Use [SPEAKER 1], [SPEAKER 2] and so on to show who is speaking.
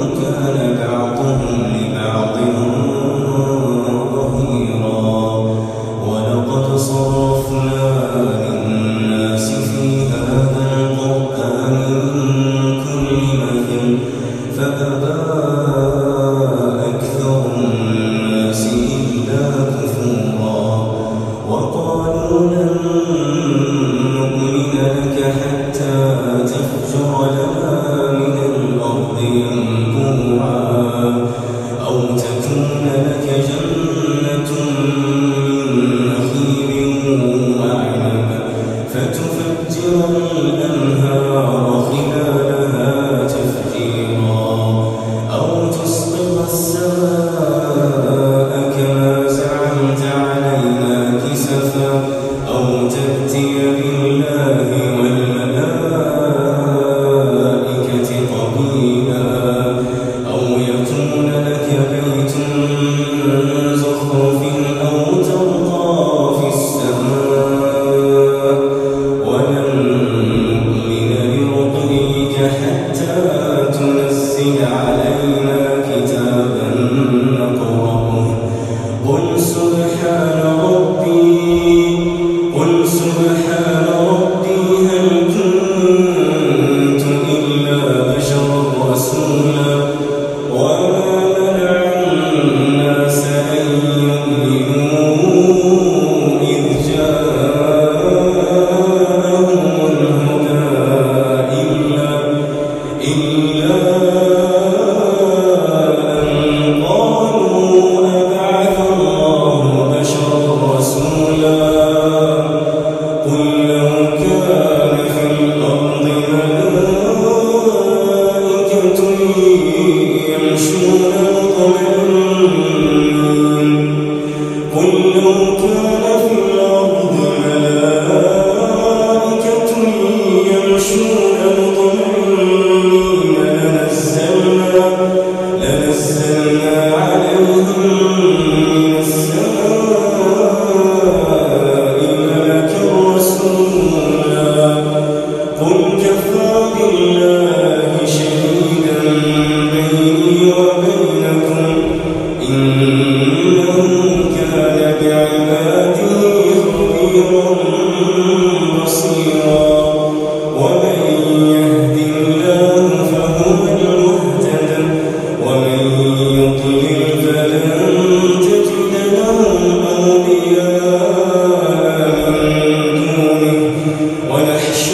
[SPEAKER 1] كان بعض sole